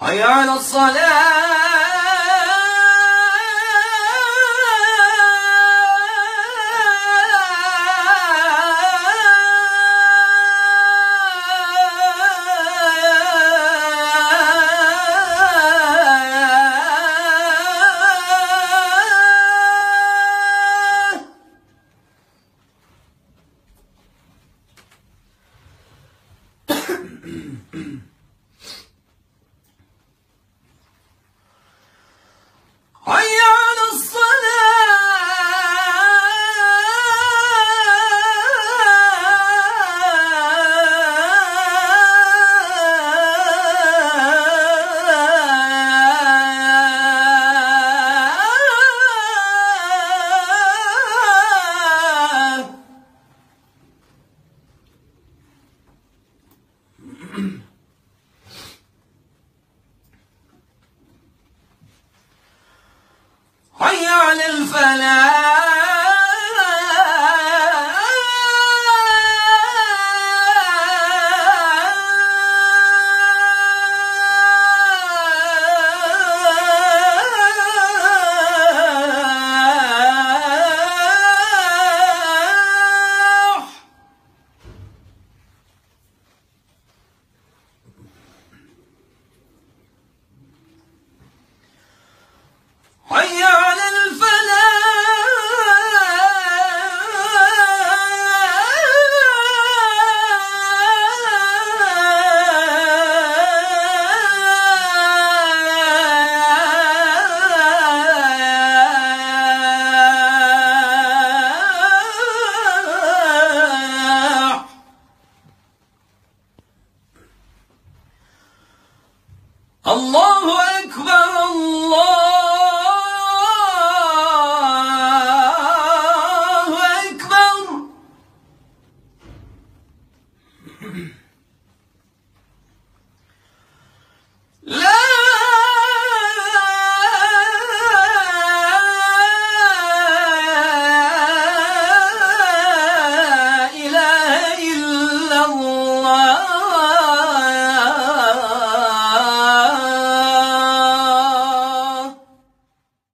حي على الصلاة. حي على الله